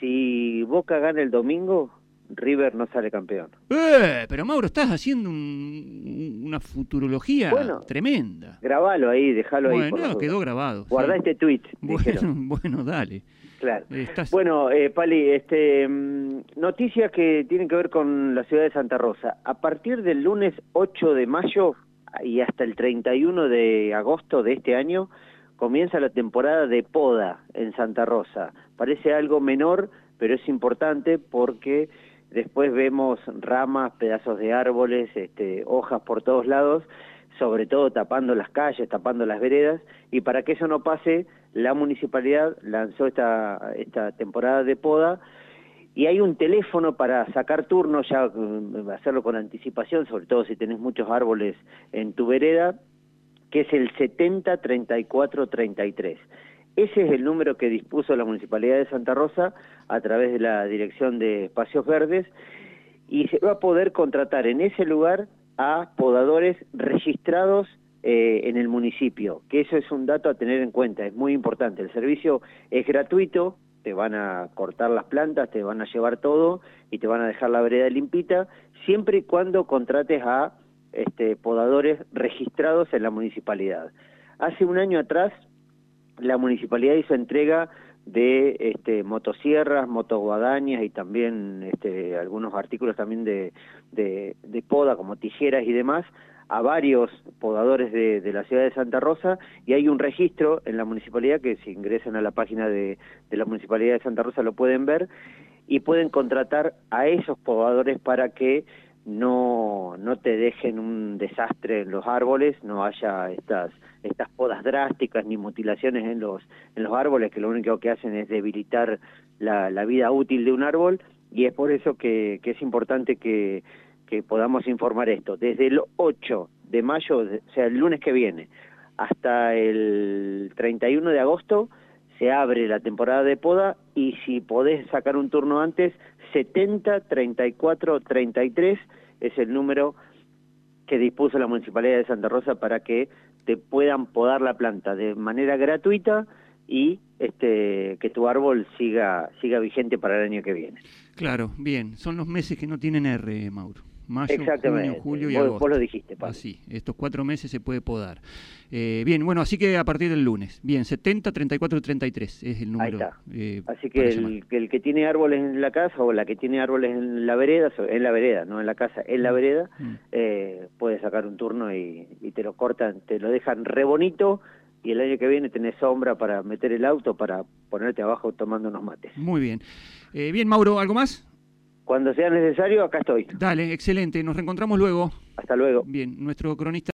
si Boca gana el domingo, River no sale campeón. Eh, pero Mauro, estás haciendo una futurología tremenda. Grabalo ahí, déjalo ahí. Bueno, quedó grabado. Guarda este tweet. Bueno, bueno, dale. Claro. Bueno, eh, Pali, este, mm, noticias que tienen que ver con la ciudad de Santa Rosa. A partir del lunes 8 de mayo y hasta el 31 de agosto de este año, comienza la temporada de poda en Santa Rosa. Parece algo menor, pero es importante porque después vemos ramas, pedazos de árboles, este, hojas por todos lados, sobre todo tapando las calles, tapando las veredas, y para que eso no pase, la municipalidad lanzó esta, esta temporada de poda. Y hay un teléfono para sacar turnos, ya mm, hacerlo con anticipación, sobre todo si tenés muchos árboles en tu vereda, que es el 70 34 33. Ese es el número que dispuso la Municipalidad de Santa Rosa a través de la Dirección de Espacios Verdes y se va a poder contratar en ese lugar a podadores registrados eh, en el municipio, que eso es un dato a tener en cuenta, es muy importante. El servicio es gratuito, te van a cortar las plantas, te van a llevar todo y te van a dejar la vereda limpita, siempre y cuando contrates a este, podadores registrados en la municipalidad. Hace un año atrás la municipalidad hizo entrega de este, motosierras, motoguadañas y también este, algunos artículos también de, poda como tijeras y demás a varios podadores de, la ciudad de Santa Rosa y hay un registro en la municipalidad que si ingresan a la página de la municipalidad de Santa Rosa lo pueden ver y pueden contratar a esos podadores para que no, no te dejen un desastre en los árboles, no haya estas, estas podas drásticas ni mutilaciones en los, en los árboles que lo único que hacen es debilitar la, vida útil de un árbol y es por eso que, que es importante que, que podamos informar esto. Desde el 8 de mayo, o sea, el lunes que viene, hasta el 31 de agosto, se abre la temporada de poda y si podés sacar un turno antes, 70 34 33 es el número que dispuso la Municipalidad de Santa Rosa para que te puedan podar la planta de manera gratuita y este que tu árbol siga siga vigente para el año que viene. Claro, bien, son los meses que no tienen R, Mauro mayo, junio, julio y agosto. Vos lo dijiste, Así, estos cuatro meses se puede podar. Eh, bien, bueno, así que a partir del lunes. Bien, 70, 34, 33 es el número. Ahí está. Eh, así que el, que tiene árboles en la casa o la que tiene árboles en la vereda, en la vereda, no en la casa, en la mm. vereda, mm. eh, puede sacar un turno y, y te lo cortan, te lo dejan re bonito y el año que viene tenés sombra para meter el auto, para ponerte abajo tomando unos mates. Muy bien. bien, Mauro, ¿algo más? Cuando sea necesario, acá estoy. Dale, excelente. Nos reencontramos luego. Hasta luego. Bien, nuestro cronista.